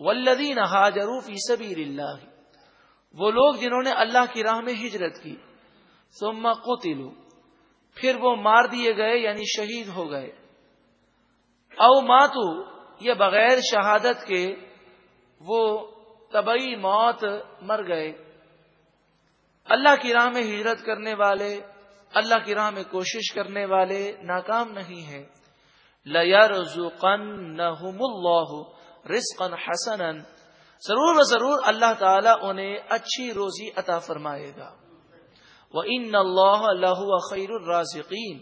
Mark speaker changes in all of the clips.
Speaker 1: ولدین حاجرو فی سبیل اللہ وہ لوگ جنہوں نے اللہ کی راہ میں ہجرت کی، ثم قتلوا۔ پھر وہ مار دیے گئے یعنی شہید ہو گئے۔ او ماتو یہ بغیر شہادت کے وہ طبعی موت مر گئے۔ اللہ کی راہ میں ہجرت کرنے والے، اللہ کی راہ میں کوشش کرنے والے ناکام نہیں ہیں۔ لیا رزو قن نہ رسقن حسن ضرور و ضرور اللہ تعالیٰ انہیں اچھی روزی عطا فرمائے گا۔ وہ ان اللہ خیر الرازقین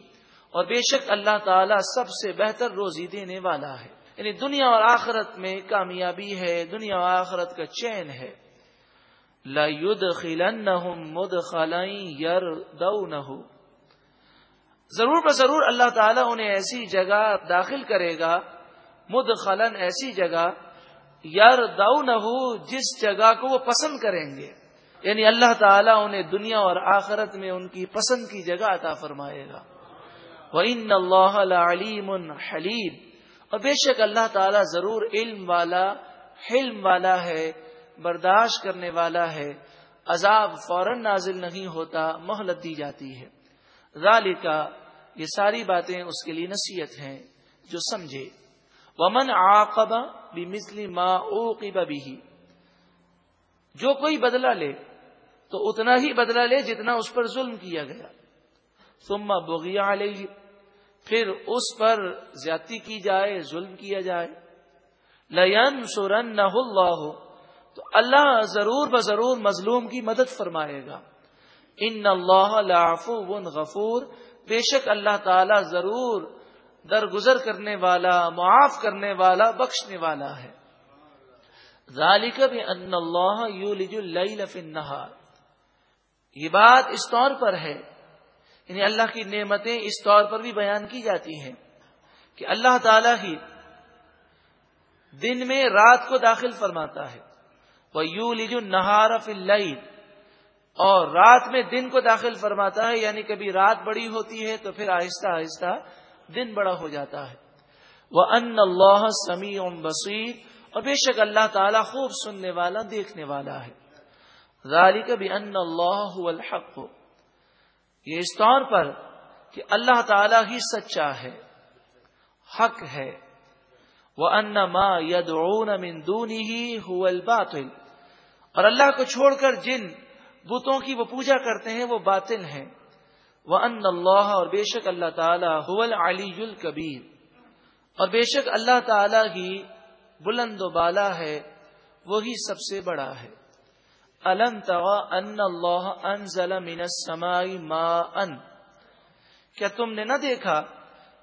Speaker 1: اور بے شک اللہ تعالیٰ سب سے بہتر روزی دینے والا ہے۔ یعنی دنیا اور آخرت میں کامیابی ہے، دنیا اور آخرت کا چین ہے۔ ضرور ضرور اللہ تعالیٰ انہیں ایسی جگہ داخل کرے گا مد خلن ایسی جگہ یار نہ جس جگہ کو وہ پسند کریں گے۔ یعنی اللہ تعالیٰ انہیں دنیا اور آخرت میں ان کی پسند کی جگہ عطا فرمائے گا۔ وہ ان اللہ علیم حلیم اور بے شک اللہ تعالیٰ ضرور علم والا، حلم والا ہے، برداشت کرنے والا ہے۔ عذاب فوراً نازل نہیں ہوتا، مہلت دی جاتی ہے۔ ذالکہ یہ ساری باتیں اس کے لیے نصیحت ہیں جو سمجھے۔ ومن آقبہ بھی مسلی ماں او جو کوئی بدلہ لے، تو اتنا ہی بدلہ لے جتنا اس پر ظلم کیا گیا۔ ثم بغیا علیہ پھر اس پر زیادتی کی جائے، ظلم کیا جائے۔ لین سورن نہ اللہ تو اللہ ضرور ب ضرور مظلوم کی مدد فرمائے گا۔ ان اللہ لافو غفور، بے شک اللہ تعالی ضرور درگزر کرنے والا، معاف کرنے والا، بخشنے والا ہے۔ ذالک بھی ان اللہ یولج اللیل فی النہار۔ یہ بات اس طور پر ہے یعنی اللہ کی نعمتیں اس طور پر بھی بیان کی جاتی ہیں کہ اللہ تعالی ہی دن میں رات کو داخل فرماتا ہے۔ وہ یو لیجو نہار فل اور رات میں دن کو داخل فرماتا ہے یعنی کبھی رات بڑی ہوتی ہے تو پھر آہستہ آہستہ دن بڑا ہو جاتا ہے۔ وہ ان اللہ سمیع بصیر اور بے شک اللہ تعالیٰ خوب سننے والا، دیکھنے والا ہے۔ ذالک بھی ان اللہ الحق۔ یہ اس طور پر کہ اللہ تعالی ہی سچا ہے، حق ہے۔ وہ ان ما ید من دونی ہی الباطل۔ اور اللہ کو چھوڑ کر جن بتوں کی وہ پوجا کرتے ہیں، وہ باطل ہیں۔ وہ ان اللہ اور بے شک اللہ تعالیٰ حول علی الکبیر اور بے شک اللہ تعالی ہی بلند و بالا ہے، وہی سب سے بڑا ہے۔ الم توا ان اللہ انزل من السماء ماء۔ کیا تم نے نہ دیکھا؟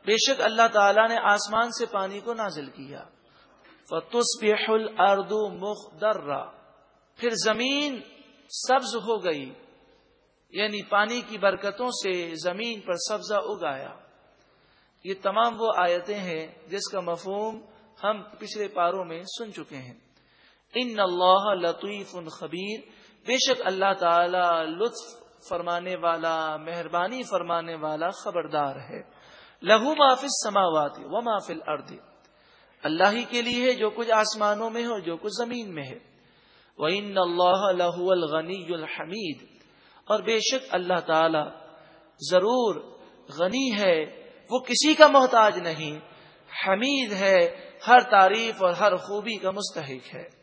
Speaker 1: بے شک اللہ تعالی نے آسمان سے پانی کو نازل کیا۔ فتصبح الارض مخضرا۔ پھر زمین سبز ہو گئی۔ یعنی پانی کی برکتوں سے زمین پر سبزہ اگایا۔ یہ تمام وہ آیتیں ہیں جس کا مفہوم ہم پچھلے پاروں میں سن چکے ہیں۔ ان اللہ لطیف خبیر۔ بے شک اللہ تعالی لطف فرمانے والا، مہربانی فرمانے والا خبردار ہے۔ لہو محافظ سماوات و محفل ارد اللہ ہی کے لیے ہے جو کچھ آسمانوں میں ہو جو کچھ زمین میں ہے۔ وہ ان اللہ لہو الغنی الحمید۔ اور بے شک اللہ تعالی ضرور غنی ہے، وہ کسی کا محتاج نہیں، حمید ہے، ہر تعریف اور ہر خوبی کا مستحق ہے۔